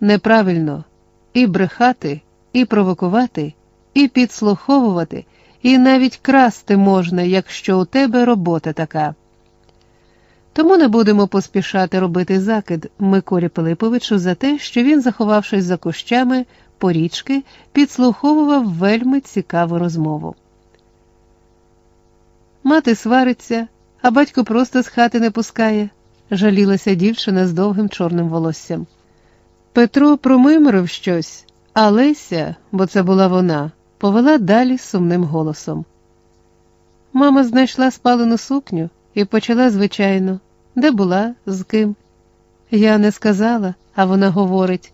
неправильно і брехати, і провокувати, і підслуховувати, і навіть красти можна, якщо у тебе робота така. Тому не будемо поспішати робити закид Миколі Пилиповичу за те, що він, заховавшись за кущами порічки, підслуховував вельми цікаву розмову. Мати свариться, а батько просто з хати не пускає, жалілася дівчина з довгим чорним волоссям. Петро промимрив щось, а Леся, бо це була вона, повела далі сумним голосом. Мама знайшла спалену сукню і почала, звичайно, де була, з ким. Я не сказала, а вона говорить.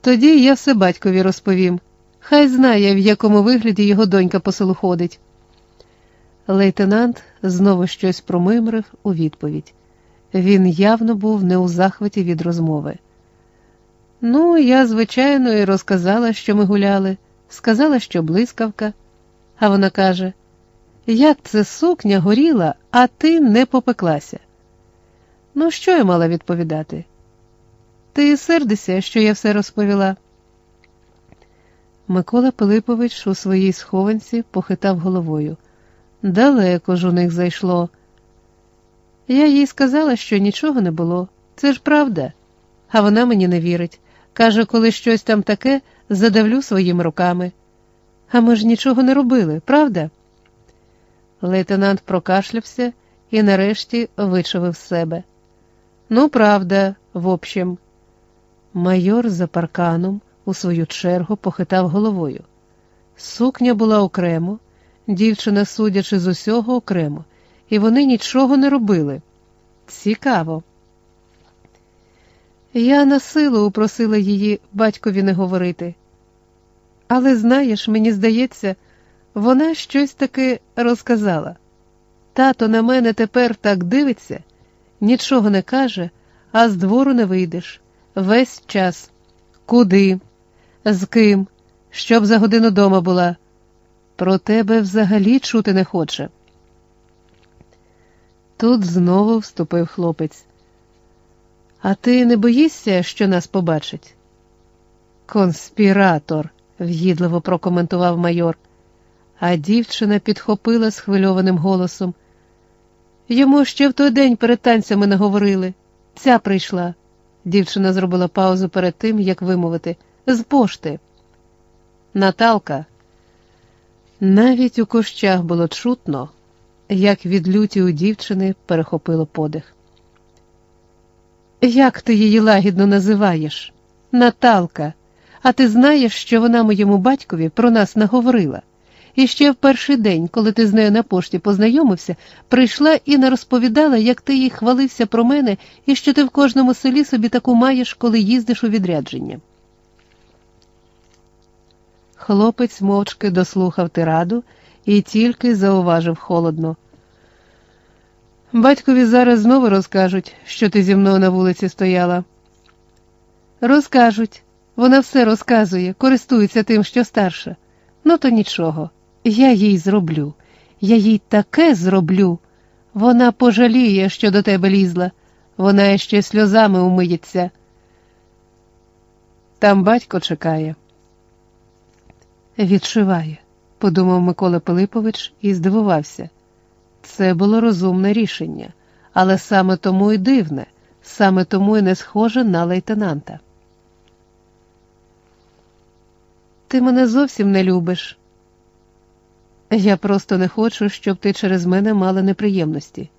Тоді я все батькові розповім. Хай знає, в якому вигляді його донька по селу ходить. Лейтенант знову щось промимрив у відповідь. Він явно був не у захваті від розмови. Ну, я, звичайно, і розказала, що ми гуляли, сказала, що блискавка. А вона каже: Як це сукня горіла, а ти не попеклася? Ну, що я мала відповідати? Ти сердишся, що я все розповіла. Микола Пилипович у своїй схованці похитав головою. Далеко ж у них зайшло. Я їй сказала, що нічого не було. Це ж правда, а вона мені не вірить. Каже, коли щось там таке, задавлю своїми руками. А ми ж нічого не робили, правда? Лейтенант прокашлявся і нарешті вичавив себе. Ну, правда, в общем. Майор за парканом, у свою чергу, похитав головою. Сукня була окремо, дівчина, судячи з усього, окремо, і вони нічого не робили. Цікаво. Я на силу упросила її батькові не говорити. Але, знаєш, мені здається, вона щось таки розказала. Тато на мене тепер так дивиться, нічого не каже, а з двору не вийдеш. Весь час. Куди? З ким? Щоб за годину дома була. Про тебе взагалі чути не хоче. Тут знову вступив хлопець. А ти не боїшся, що нас побачить? Конспіратор, в'їдливо прокоментував майор, а дівчина підхопила схвильованим голосом. Йому ще в той день перед танцями не говорили. Ця прийшла. Дівчина зробила паузу перед тим, як вимовити, з пошти. Наталка. Навіть у кущах було чутно, як від люті у дівчини перехопило подих. Як ти її лагідно називаєш? Наталка, а ти знаєш, що вона моєму батькові про нас наговорила? І ще в перший день, коли ти з нею на пошті познайомився, прийшла і не розповідала, як ти їй хвалився про мене і що ти в кожному селі собі таку маєш, коли їздиш у відрядження. Хлопець мовчки дослухав тираду і тільки зауважив холодно. Батькові зараз знову розкажуть, що ти зі мною на вулиці стояла. Розкажуть. Вона все розказує, користується тим, що старша. Ну, то нічого. Я їй зроблю. Я їй таке зроблю. Вона пожаліє, що до тебе лізла. Вона ще сльозами умиється. Там батько чекає. Відшиває, подумав Микола Пилипович і здивувався. Це було розумне рішення, але саме тому і дивне, саме тому і не схоже на лейтенанта. Ти мене зовсім не любиш. Я просто не хочу, щоб ти через мене мала неприємності.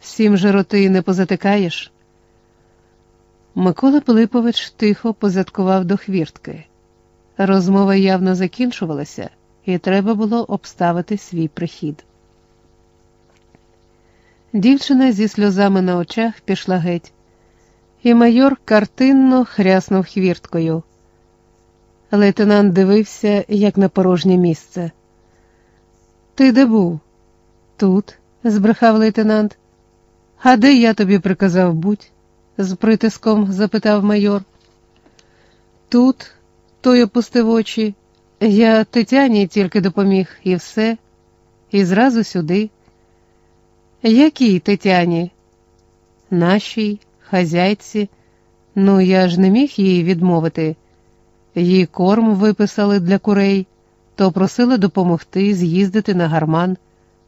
Всім же роти не позатикаєш. Микола Пилипович тихо позадкував до хвіртки. Розмова явно закінчувалася, і треба було обставити свій прихід. Дівчина зі сльозами на очах пішла геть, і майор картинно хряснув хвірткою. Лейтенант дивився, як на порожнє місце. Ти де був? Тут, збрехав лейтенант. А де я тобі приказав будь? з притиском запитав майор. Тут, той опустив очі. Я Тетяні тільки допоміг, і все, і зразу сюди. Якій Тетяні? Нашій, хазяйці, Ну, я ж не міг їй відмовити. Їй корм виписали для курей, то просили допомогти з'їздити на гарман.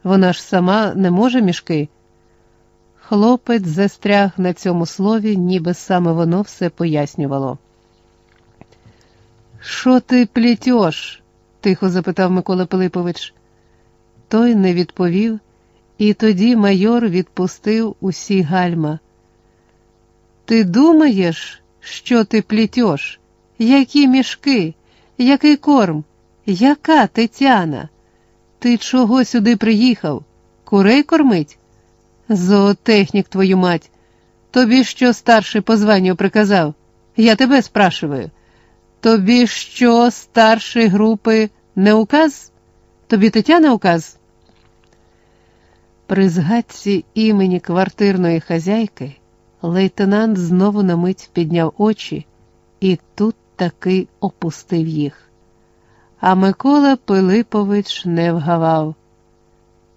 Вона ж сама не може мішки. Хлопець застряг на цьому слові, ніби саме воно все пояснювало. Що ти плітьош? тихо запитав Микола Пилипович. Той не відповів, і тоді майор відпустив усі гальма. Ти думаєш, що ти плітьош? Які мішки, який корм, яка Тетяна? Ти чого сюди приїхав? Курей кормить? Зоотехнік, твою мать. Тобі що старший по званню приказав? Я тебе спрашиваю. Тобі що старший групи не указ? Тобі Тетяна указ? При згадці імені квартирної хазяйки лейтенант знову на мить підняв очі і тут таки опустив їх. А Микола Пилипович не вгавав.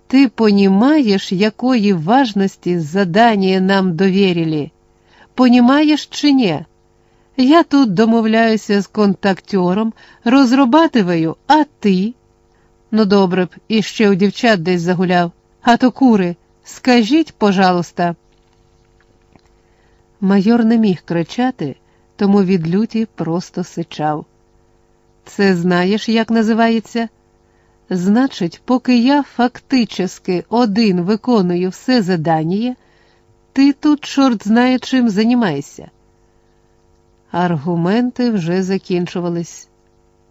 Ти понімаєш, якої важності задання нам довірили? Понімаєш чи ні? Я тут домовляюся з контактером, розробативаю, а ти? Ну, добре б, іще у дівчат десь загуляв, а то кури, скажіть, пожалуйста. Майор не міг кричати, тому від люті просто сичав. Це знаєш, як називається? Значить, поки я фактически один виконую все задання, ти тут, чорт знає, чим займаєшся. Аргументи вже закінчувались,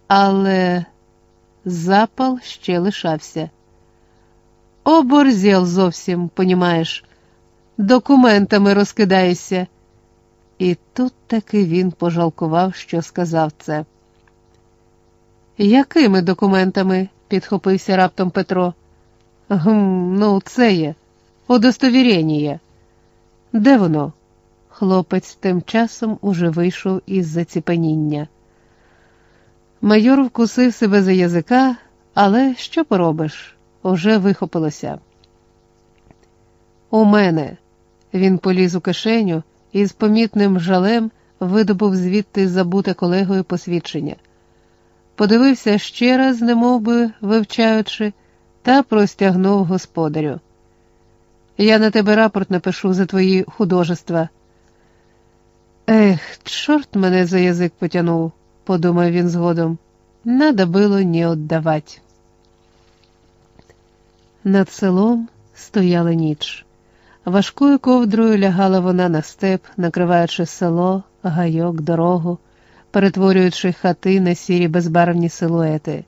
але запал ще лишався. Оборзєл зовсім, понімаєш, документами розкидаєшся. І тут таки він пожалкував, що сказав це. Якими документами? підхопився раптом Петро. Гм, ну, це є, удостовірення. Де воно? Хлопець тим часом уже вийшов із заціпаніння. Майор вкусив себе за язика, але що поробиш? Уже вихопилося. У мене. Він поліз у кишеню і з помітним жалем видобув звідти забуте колегою посвідчення. Подивився ще раз, немов би вивчаючи, та простягнув господарю. Я на тебе рапорт напишу за твої художества. Ех, чорт мене за язик потянув, подумав він згодом. Надо було не віддавати. Над селом стояла ніч. Важкою ковдрою лягала вона на степ, накриваючи село, гайок, дорогу, перетворюючи хати на сірі безбарвні силуети.